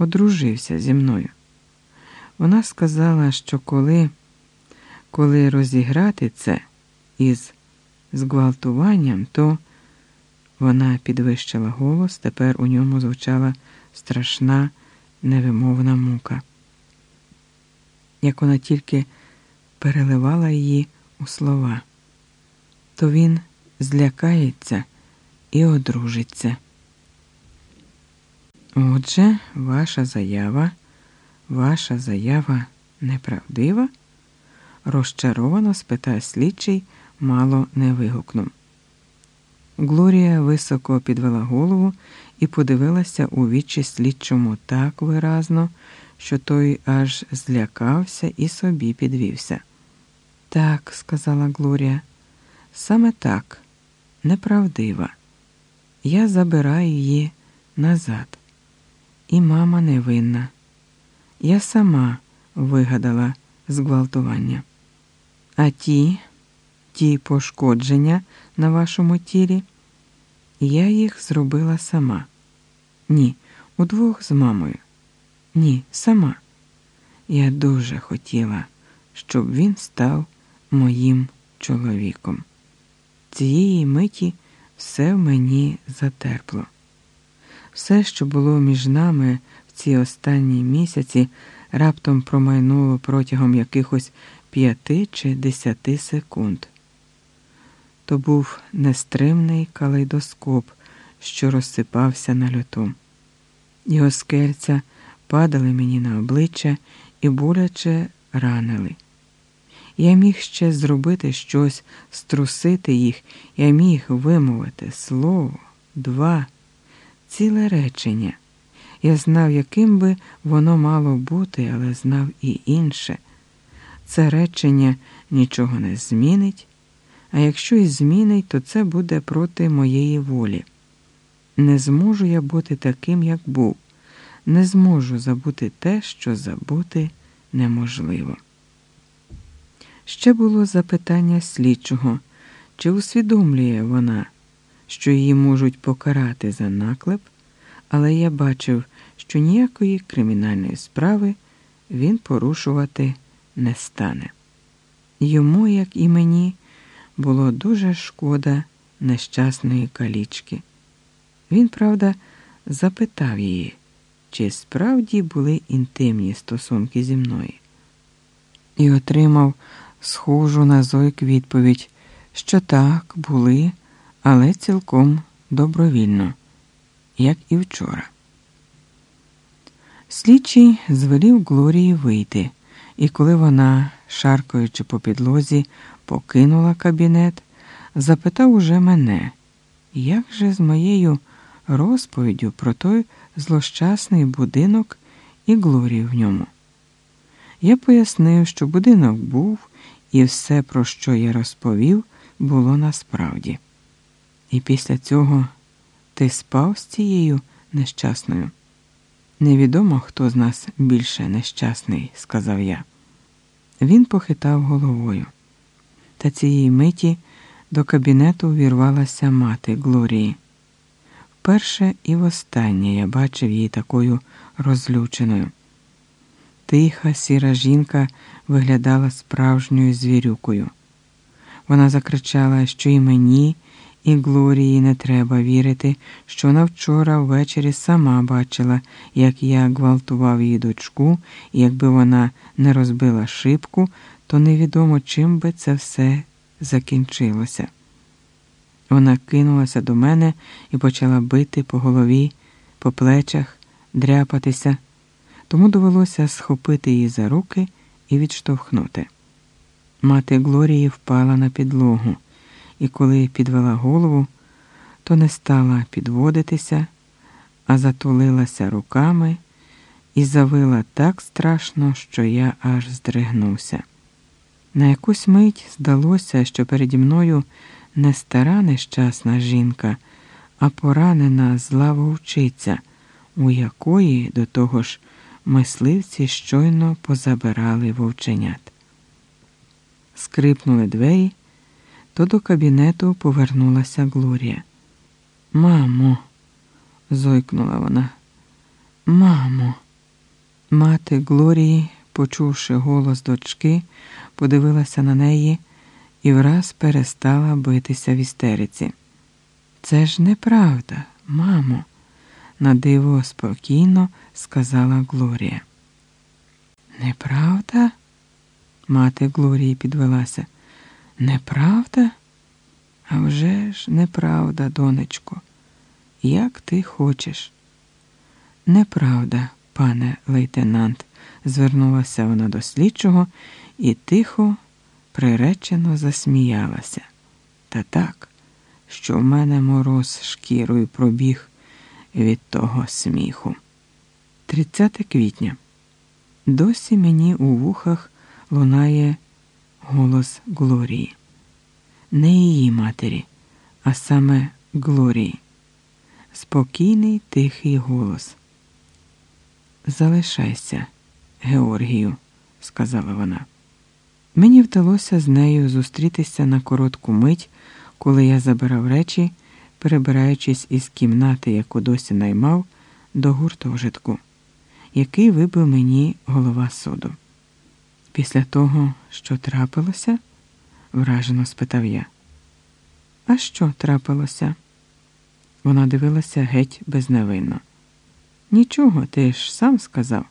одружився зі мною. Вона сказала, що коли, коли розіграти це із зґвалтуванням, то вона підвищила голос, тепер у ньому звучала страшна невимовна мука. Як вона тільки переливала її у слова, то він злякається і одружиться. Отже, ваша заява, ваша заява неправдива? розчаровано спитав слідчий, мало не вигукнув. Глорія високо підвела голову і подивилася у вічі слідчому так виразно, що той аж злякався і собі підвівся. Так, сказала Глорія, саме так, неправдива. Я забираю її назад. І мама не винна. Я сама вигадала зґвалтування. А ті, ті пошкодження на вашому тілі, я їх зробила сама. Ні, удвох з мамою. Ні, сама. Я дуже хотіла, щоб він став моїм чоловіком. Цієї миті все в мені затерпло. Все, що було між нами в ці останні місяці, раптом промайнуло протягом якихось п'яти чи десяти секунд. То був нестримний калейдоскоп, що розсипався на льоту. Його скельця падали мені на обличчя і боляче ранили. Я міг ще зробити щось, струсити їх, я міг вимовити слово, два, ціле речення. Я знав, яким би воно мало бути, але знав і інше. Це речення нічого не змінить, а якщо і змінить, то це буде проти моєї волі. Не зможу я бути таким, як був, не зможу забути те, що забути неможливо. Ще було запитання слідчого, чи усвідомлює вона, що її можуть покарати за наклеп, але я бачив, що ніякої кримінальної справи він порушувати не стане. Йому, як і мені, було дуже шкода нещасної калічки. Він, правда, запитав її, чи справді були інтимні стосунки зі мною, і отримав схожу на зойк відповідь, що так, були, але цілком добровільно, як і вчора. Слідчий звелів Глорії вийти, і коли вона, шаркаючи по підлозі, покинула кабінет, запитав уже мене, як же з моєю розповіддю про той злощасний будинок і Глорію в ньому. Я пояснив, що будинок був, і все, про що я розповів, було насправді. І після цього ти спав з цією нещасною. Невідомо, хто з нас більше нещасний, сказав я. Він похитав головою. Та цієї миті до кабінету вірвалася мати Глорії. Вперше і востаннє я бачив її такою розлюченою. Тиха, сіра жінка виглядала справжньою звірюкою. Вона закричала, що і мені, і Глорії не треба вірити, що вона вчора ввечері сама бачила, як я гвалтував її дочку, і якби вона не розбила шибку, то невідомо, чим би це все закінчилося. Вона кинулася до мене і почала бити по голові, по плечах, дряпатися, тому довелося схопити її за руки і відштовхнути. Мати Глорії впала на підлогу, і коли підвела голову, то не стала підводитися, а затулилася руками і завила так страшно, що я аж здригнувся. На якусь мить здалося, що переді мною не стара нещасна жінка, а поранена зла вовчиця, у якої до того ж мисливці щойно позабирали вовченят. Скрипнули двері, то до кабінету повернулася Глорія. Мамо, зойкнула вона. Мамо. Мати Глорії, почувши голос дочки, подивилася на неї і враз перестала битися в істериці. Це ж неправда, мамо, на диво спокійно сказала Глорія. Неправда? Мати Глорії підвелася. Неправда? А вже ж неправда, донечко. Як ти хочеш. Неправда, пане лейтенант, звернулася вона до слідчого і тихо, приречено засміялася. Та так, що в мене мороз шкірою пробіг від того сміху. 30 квітня. Досі мені у вухах лунає голос Глорії. Не її матері, а саме Глорії. Спокійний тихий голос. Залишайся, Георгію, сказала вона. Мені вдалося з нею зустрітися на коротку мить, коли я забирав речі, перебираючись із кімнати, яку досі наймав, до гуртожитку, який вибив мені голова суду. Після того, що трапилося? вражено спитав я. А що трапилося? Вона дивилася геть безневинно. Нічого, ти ж сам сказав.